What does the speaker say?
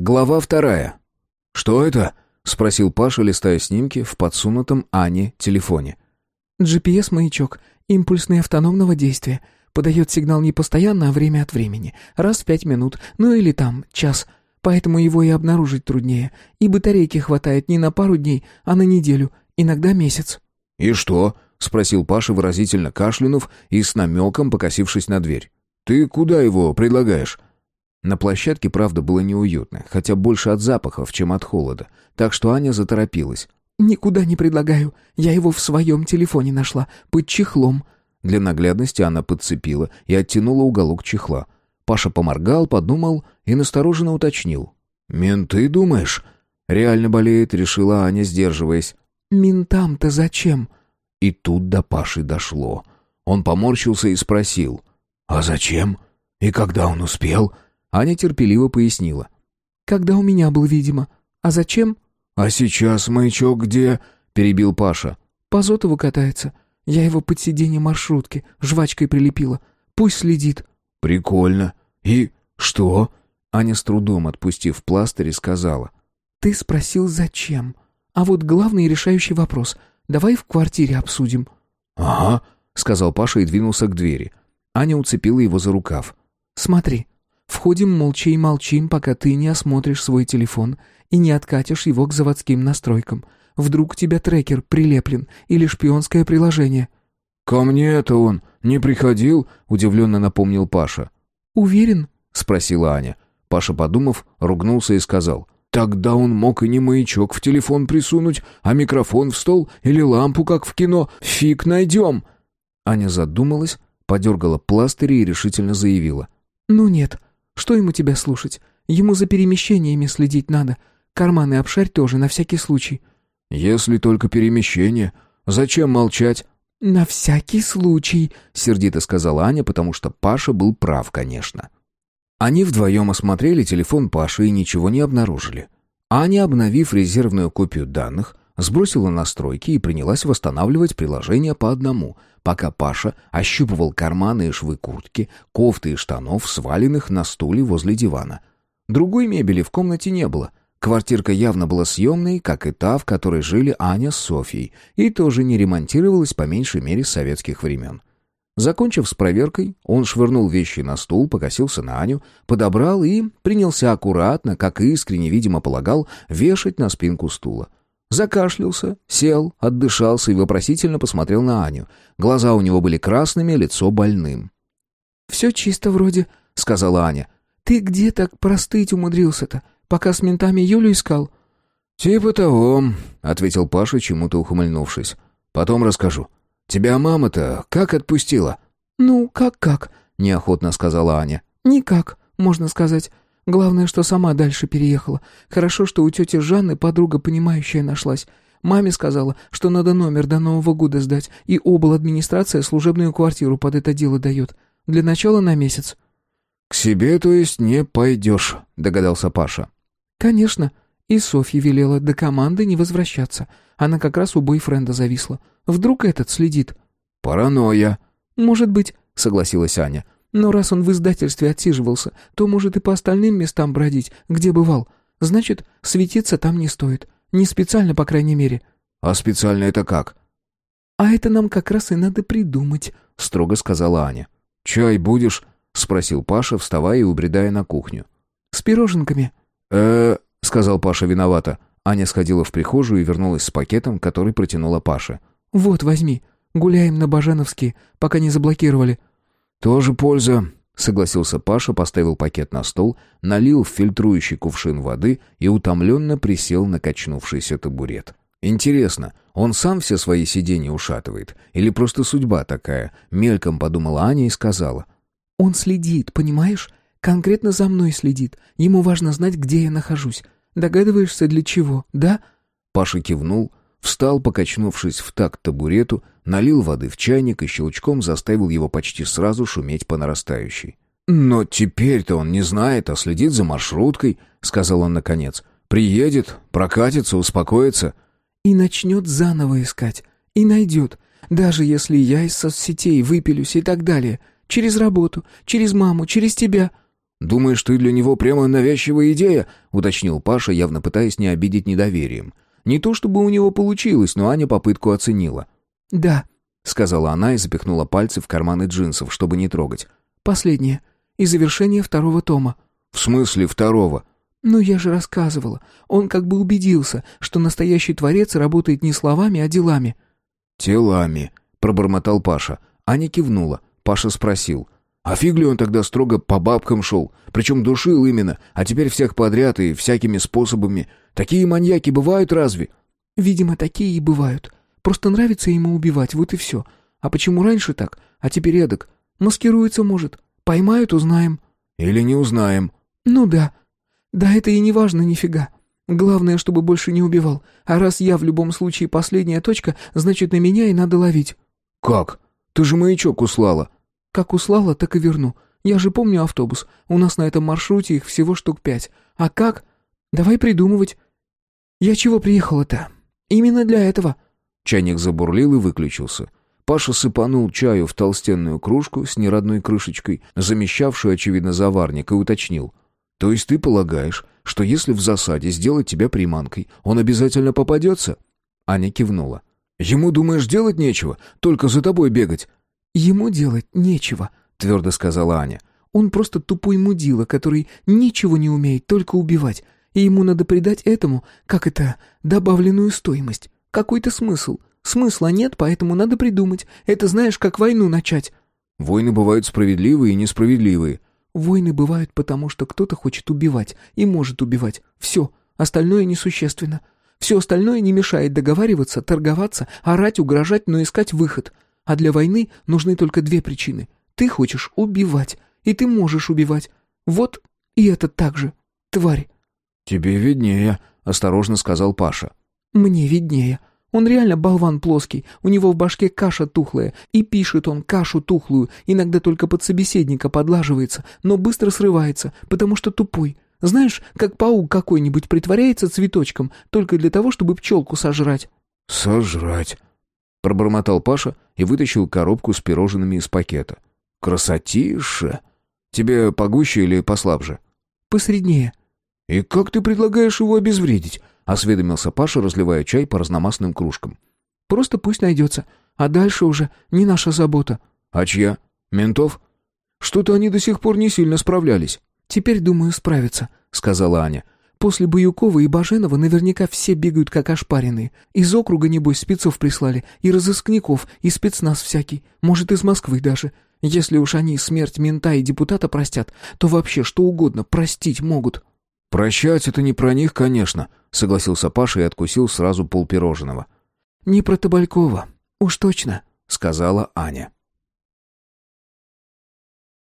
Глава вторая. «Что это?» — спросил Паша, листая снимки в подсунутом Ане телефоне. GPS-маячок, импульсный автономного действия. Подает сигнал не постоянно, а время от времени. Раз в пять минут, ну или там, час. Поэтому его и обнаружить труднее. И батарейки хватает не на пару дней, а на неделю, иногда месяц. «И что?» — спросил Паша, выразительно кашлянув и с намеком покосившись на дверь. «Ты куда его предлагаешь?» На площадке, правда, было неуютно, хотя больше от запахов, чем от холода, так что Аня заторопилась. «Никуда не предлагаю. Я его в своем телефоне нашла, под чехлом». Для наглядности она подцепила и оттянула уголок чехла. Паша поморгал, подумал и настороженно уточнил. «Менты, думаешь?» «Реально болеет», — решила Аня, сдерживаясь. «Ментам-то зачем?» И тут до Паши дошло. Он поморщился и спросил. «А зачем? И когда он успел?» Аня терпеливо пояснила. «Когда у меня был, видимо. А зачем?» «А сейчас маячок где?» — перебил Паша. «По Зотову катается. Я его под сиденье маршрутки жвачкой прилепила. Пусть следит». «Прикольно. И что?» Аня с трудом, отпустив пластырь, сказала. «Ты спросил, зачем? А вот главный и решающий вопрос. Давай в квартире обсудим». «Ага», — сказал Паша и двинулся к двери. Аня уцепила его за рукав. «Смотри, Входим молча и молчим, пока ты не осмотришь свой телефон и не откатишь его к заводским настройкам. Вдруг у тебя трекер прилеплен или шпионское приложение». «Ко мне это он не приходил?» — удивленно напомнил Паша. «Уверен?» — спросила Аня. Паша, подумав, ругнулся и сказал. «Тогда он мог и не маячок в телефон присунуть, а микрофон в стол или лампу, как в кино. Фиг найдем!» Аня задумалась, подергала пластыри и решительно заявила. «Ну нет, что ему тебя слушать? Ему за перемещениями следить надо. Карманы обшарь тоже, на всякий случай». «Если только перемещение. Зачем молчать?» «На всякий случай», — сердито сказала Аня, потому что Паша был прав, конечно. Они вдвоем осмотрели телефон Паши и ничего не обнаружили. Аня, обновив резервную копию данных, сбросила настройки и принялась восстанавливать приложение по одному, пока Паша ощупывал карманы и швы куртки, кофты и штанов, сваленных на стуле возле дивана. Другой мебели в комнате не было. Квартирка явно была съемной, как и та, в которой жили Аня с Софьей, и тоже не ремонтировалась по меньшей мере с советских времен. Закончив с проверкой, он швырнул вещи на стул, покосился на Аню, подобрал и принялся аккуратно, как искренне, видимо, полагал, вешать на спинку стула. Закашлялся, сел, отдышался и вопросительно посмотрел на Аню. Глаза у него были красными, лицо больным. «Все чисто вроде», — сказала Аня. «Ты где так простыть умудрился-то, пока с ментами Юлю искал?» «Типа того», — ответил Паша, чему-то ухмыльнувшись. «Потом расскажу. Тебя мама-то как отпустила?» «Ну, как-как», — неохотно сказала Аня. «Никак, можно сказать. Главное, что сама дальше переехала. Хорошо, что у тети Жанны подруга понимающая нашлась. Маме сказала, что надо номер до Нового года сдать, и обл. администрация служебную квартиру под это дело дает. Для начала на месяц». «К себе, то есть, не пойдешь», — догадался Паша. «Конечно. И Софья велела до команды не возвращаться. Она как раз у бойфренда зависла. Вдруг этот следит?» «Паранойя». «Может быть», — согласилась Аня. Но раз он в издательстве отсиживался, то может и по остальным местам бродить, где бывал. Значит, светиться там не стоит. Не специально, по крайней мере». «А специально это как?» «А это нам как раз и надо придумать», — строго сказала Аня. «Чай будешь?» — спросил Паша, вставая и убредая на кухню. «С пироженками». «Э-э», сказал Паша виновато. Аня сходила в прихожую и вернулась с пакетом, который протянула Паше. «Вот, возьми. Гуляем на Баженовские, пока не заблокировали. «Тоже польза», — согласился Паша, поставил пакет на стол, налил в фильтрующий кувшин воды и утомленно присел на качнувшийся табурет. «Интересно, он сам все свои сиденья ушатывает? Или просто судьба такая?» Мельком подумала Аня и сказала. «Он следит, понимаешь? Конкретно за мной следит. Ему важно знать, где я нахожусь. Догадываешься, для чего, да?» Паша кивнул, Встал, покачнувшись в такт табурету, налил воды в чайник и щелчком заставил его почти сразу шуметь по нарастающей. «Но теперь-то он не знает, а следит за маршруткой», — сказал он наконец. «Приедет, прокатится, успокоится». «И начнет заново искать. И найдет. Даже если я из соцсетей выпилюсь и так далее. Через работу, через маму, через тебя». «Думаешь, ты для него прямо навязчивая идея?» — уточнил Паша, явно пытаясь не обидеть недоверием. Не то чтобы у него получилось, но Аня попытку оценила. «Да», — сказала она и запихнула пальцы в карманы джинсов, чтобы не трогать. «Последнее. И завершение второго тома». «В смысле второго?» «Ну, я же рассказывала. Он как бы убедился, что настоящий творец работает не словами, а делами». «Телами», — пробормотал Паша. Аня кивнула. Паша спросил. «А фиг ли он тогда строго по бабкам шел? Причем душил именно, а теперь всех подряд и всякими способами. Такие маньяки бывают разве?» «Видимо, такие и бывают. Просто нравится ему убивать, вот и все. А почему раньше так, а теперь эдак? Маскируется, может. Поймают, узнаем». «Или не узнаем». «Ну да. Да это и не важно нифига. Главное, чтобы больше не убивал. А раз я в любом случае последняя точка, значит, на меня и надо ловить». «Как? Ты же маячок услала». «Как услала, так и верну. Я же помню автобус. У нас на этом маршруте их всего штук пять. А как? Давай придумывать. Я чего приехала-то? Именно для этого». Чайник забурлил и выключился. Паша сыпанул чаю в толстенную кружку с неродной крышечкой, замещавшую, очевидно, заварник, и уточнил. «То есть ты полагаешь, что если в засаде сделать тебя приманкой, он обязательно попадется?» Аня кивнула. «Ему, думаешь, делать нечего? Только за тобой бегать?» «Ему делать нечего», — твердо сказала Аня. «Он просто тупой мудила, который ничего не умеет, только убивать. И ему надо придать этому, как это, добавленную стоимость. Какой-то смысл. Смысла нет, поэтому надо придумать. Это знаешь, как войну начать». «Войны бывают справедливые и несправедливые», Войны бывают потому, что кто-то хочет убивать и может убивать. Все, остальное несущественно. Все остальное не мешает договариваться, торговаться, орать, угрожать, но искать выход. А для войны нужны только две причины. Ты хочешь убивать, и ты можешь убивать. Вот и это так же. Тварь. «Тебе виднее», — осторожно сказал Паша. «Мне виднее. Он реально болван плоский, у него в башке каша тухлая, и пишет он кашу тухлую, иногда только под собеседника подлаживается, но быстро срывается, потому что тупой. Знаешь, как паук какой-нибудь притворяется цветочком, только для того, чтобы пчелку сожрать». «Сожрать», — пробормотал Паша и вытащил коробку с пирожными из пакета. «Красотища! Тебе погуще или послабже?» «Посреднее». «И как ты предлагаешь его обезвредить?» осведомился Паша, разливая чай по разномастным кружкам. «Просто пусть найдется, а дальше уже не наша забота». «А чья? Ментов?» «Что-то они до сих пор не сильно справлялись». «Теперь, думаю, справятся», — сказала Аня. «После Баюкова и Баженова наверняка все бегают как ошпаренные. Из округа, небось, спецов прислали, и разыскников, и спецназ всякий, может, из Москвы даже. Если уж они смерть мента и депутата простят, то вообще что угодно простить могут». «Прощать это не про них, конечно», — согласился Паша и откусил сразу полпирожного. «Не про Табалькова, уж точно», — сказала Аня.